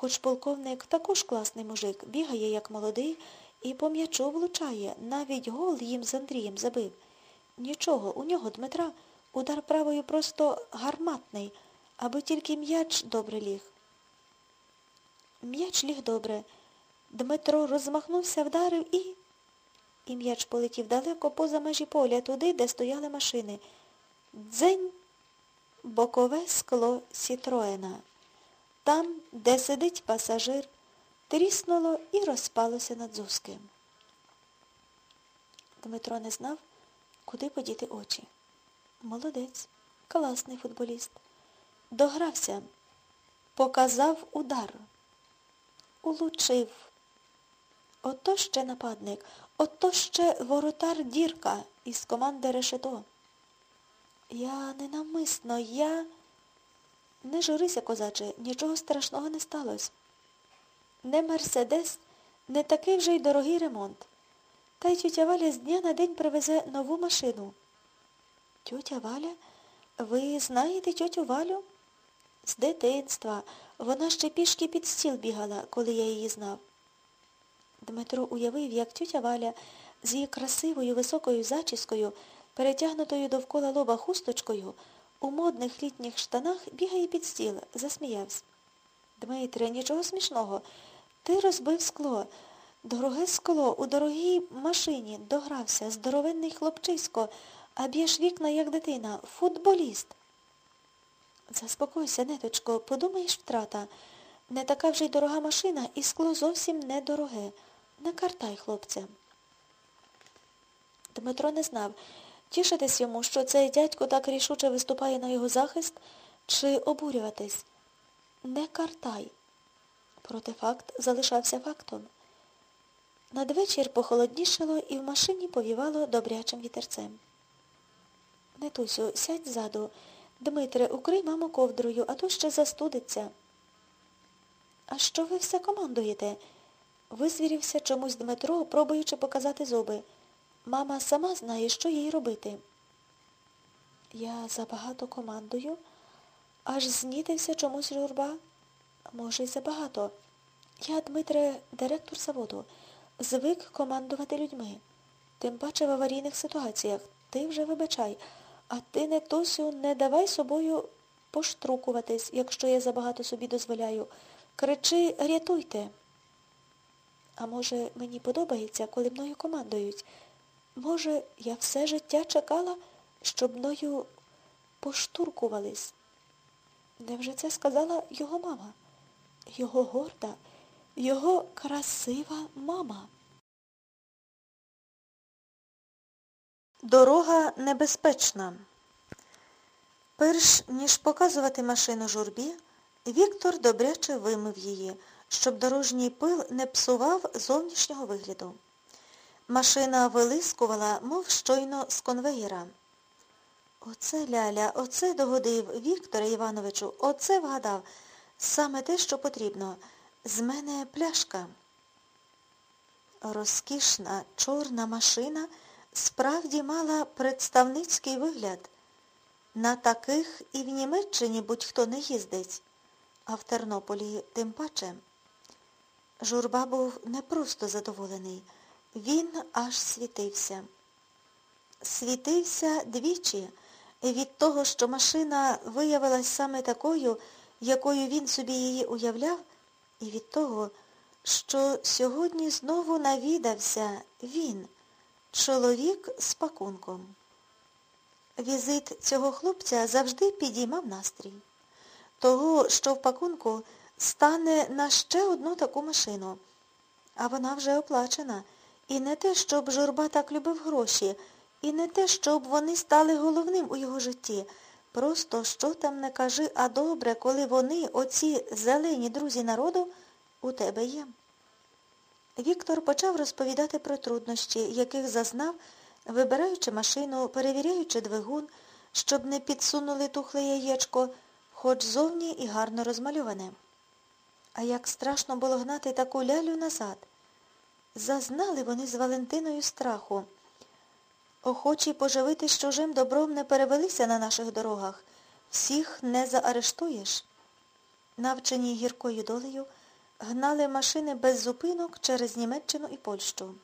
Хоч полковник також класний мужик, бігає, як молодий, і по м'ячу влучає, навіть гол їм з Андрієм забив. Нічого, у нього, Дмитра, удар правою просто гарматний, аби тільки м'яч добре ліг. М'яч ліг добре. Дмитро розмахнувся, вдарив і... І м'яч полетів далеко поза межі поля, туди, де стояли машини. Дзень бокове скло Сітроена. Там, де сидить пасажир, тріснуло і розпалося на дзузки. Дмитро не знав, куди подіти очі. Молодець, класний футболіст. Догрався, показав удар, улучив. Ото ще нападник, ото ще воротар Дірка із команди Решето. Я ненавмисно, я... Не журися, козаче, нічого страшного не сталося. Не Мерседес, не такий вже й дорогий ремонт. Та й тютя Валя з дня на день привезе нову машину. Тютя Валя? Ви знаєте тьотю Валю? З дитинства. Вона ще пішки під стіл бігала, коли я її знав. Дмитро уявив, як тютя Валя з її красивою високою зачіскою, перетягнутою довкола лоба хусточкою, у модних літніх штанах бігає під стіл, засміявся. Дмитре, нічого смішного. Ти розбив скло. Дороге скло у дорогій машині догрався, здоровенний хлопчисько, а б'єш вікна, як дитина, футболіст. Заспокойся, неточко, подумаєш втрата. Не така вже й дорога машина, і скло зовсім недороге. Не картай, хлопця. Дмитро не знав, тішитись йому, що цей дядько так рішуче виступає на його захист, чи обурюватись. Не картай. Проте факт залишався фактом. Надвечір похолоднішало і в машині повівало добрячим вітерцем. Нетусю, сядь ззаду. Дмитре, укрий маму ковдрою, а то ще застудиться. А що ви все командуєте? Визвірівся чомусь Дмитро, пробуючи показати зуби. Мама сама знає, що їй робити. Я забагато командую, аж знітився чомусь журба. Може, й забагато. Я, Дмитре, директор заводу, звик командувати людьми. Тим паче в аварійних ситуаціях. Ти вже вибачай, а ти, не Тосю, не давай собою поштрукуватись, якщо я забагато собі дозволяю. Кричи, рятуйте. А може, мені подобається, коли мною командують. Може, я все життя чекала, щоб мною поштуркувались. Невже це сказала його мама? Його горда, його красива мама. Дорога небезпечна. Перш ніж показувати машину журбі, Віктор добряче вимив її, щоб дорожній пил не псував зовнішнього вигляду. Машина вилискувала, мов щойно з конвеєра. Оце ляля, оце догодив, Вікторе Івановичу, оце вгадав. Саме те, що потрібно. З мене пляшка. Розкішна чорна машина справді мала представницький вигляд. На таких і в Німеччині будь-хто не їздить, а в Тернополі тим паче. Журба був не просто задоволений. Він аж світився. Світився двічі від того, що машина виявилась саме такою, якою він собі її уявляв, і від того, що сьогодні знову навідався він, чоловік з пакунком. Візит цього хлопця завжди підіймав настрій. Того, що в пакунку стане на ще одну таку машину, а вона вже оплачена. І не те, щоб журба так любив гроші, і не те, щоб вони стали головним у його житті. Просто що там не кажи, а добре, коли вони, оці зелені друзі народу, у тебе є. Віктор почав розповідати про труднощі, яких зазнав, вибираючи машину, перевіряючи двигун, щоб не підсунули тухле яєчко, хоч зовні і гарно розмальоване. А як страшно було гнати таку лялю назад. Зазнали вони з Валентиною страху. Охочі поживити з чужим добром не перевелися на наших дорогах. Всіх не заарештуєш. Навчені гіркою долею, гнали машини без зупинок через Німеччину і Польщу.